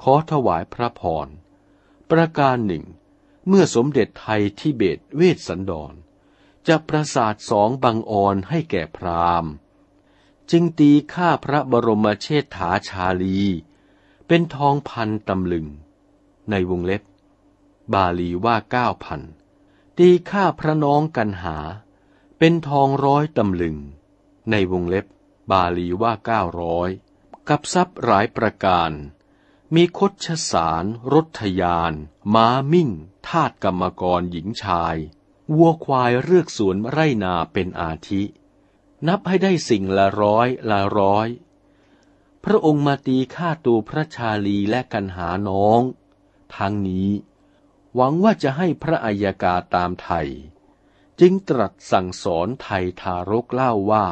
ขอถวายพระพร ประการหนึ่ง เมื่อสมเด็จไทยทิเบตเวสสันดร จะประสาทสองบังออนให้แก่พราหมณ์ จึงตีข้าพระบรมเชษฐาชาลี เป็นทองพันตำลึง ในวงเล็บ บาลีว่าเก้าพันตีค่าพระน้องกันหา เป็นทองร้อยตำลึง ในวงเล็บบาลีว่าเก้าร้อยกับทรัพย์หลายประการ มีคดชสารรถทยาน ม้ามิ่ง ทาตกรรมกรหญิงชาย วัวควายเลือกสวนไรนาเป็นอาทิ นับให้ได้สิ่งละร้อยละร้อย พระองค์มาตีค่าตัวพระชาลีและกันหาน้อง ทั้งนี้ หวังว่าจะให้พระอัยกาตามไทย จึงตรัสสั่งสอนไทยทารกเล่าว่า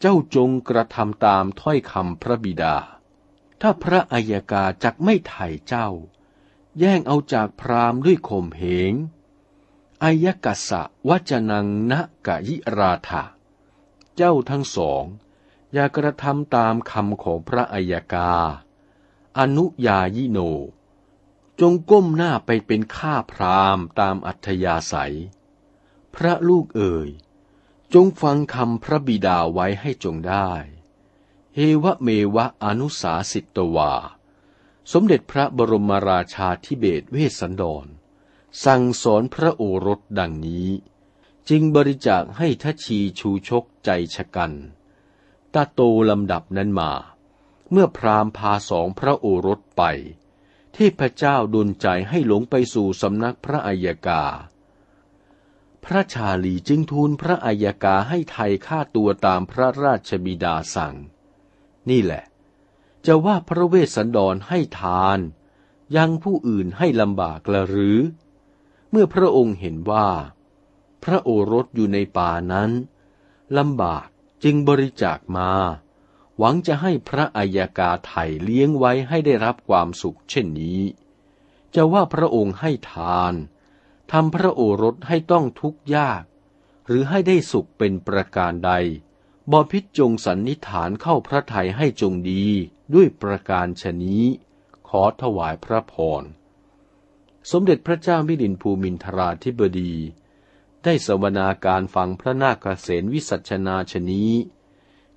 เจ้าจงกระทำตามถ้อยคำพระบิดา ถ้าพระอัยกาจักไม่ไถ่เจ้า แย่งเอาจากพรามด้วยข่มเหงอายกัสะวจนังนะกะยิราธาเจ้าทั้งสอง อย่ากระทำตามคำของพระอัยกา อนุยายิโน จงก้มหน้าไปเป็นข้าพรามตามอัธยาศัย พระลูกเอ่ยจงฟังคำพระบิดาไว้ให้จงได้ เฮวะเมวะอนุสาสิตวา สมเด็จพระบรมราชาธิเบศเวสสันดร สั่งสอนพระโอรสดังนี้ จึงบริจาคให้ทัชีชูชกใจชะกัน ตาโตลำดับนั้นมา เมื่อพรามพาสองพระโอรสไปเทพเจ้าดลใจให้หลงไปสู่สำนักพระอัยกา พระชาลีจึงทูลพระอัยกาให้ไทยฆ่าตัวตามพระราชบิดาสั่ง นี่แหละ จะว่าพระเวสสันดรให้ทาน ยังผู้อื่นให้ลำบากละหรือ เมื่อพระองค์เห็นว่า พระโอรสอยู่ในป่านั้นลำบากจึงบริจาคมา หวังจะให้พระอัยกาไถ่เลี้ยงไว้ให้ได้รับความสุขเช่นนี้ จะว่าพระองค์ให้ทาน ทำพระโอรสให้ต้องทุกข์ยาก หรือให้ได้สุขเป็นประการใดบอพิษจงสันนิฐานเข้าพระทัยให้จงดีด้วยประการชนี้ ขอถวายพระพร สมเด็จพระเจ้ามิลินภูมินทราธิบดี ได้สวนาการฟังพระนาคเษนวิสัชนาชนี้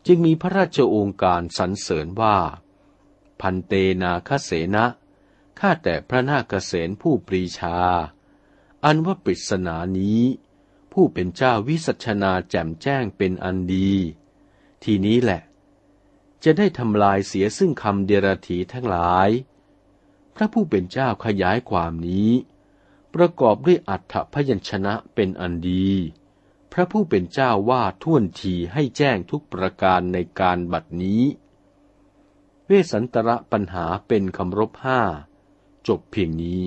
จึงมีพระราชโองการสรรเสริญว่า พันเตนาคเสนะข้าแต่พระนาคเษนผู้ปรีชา อันว่าปริศนานี้ ผู้เป็นเจ้าวิสัชนาแจ่มแจ้งเป็นอันดี ทีนี้แหละ จะได้ทำลายเสียซึ่งคำเดรถีทั้งหลาย พระผู้เป็นเจ้าขยายความนี้ ประกอบด้วยอัฏฐพยัญชนะเป็นอันดีพระผู้เป็นเจ้าว่าท่วนทีให้แจ้งทุกประการในการบัดนี้ เวสันตระปัญหาเป็นคำรบห้า จบเพียงนี้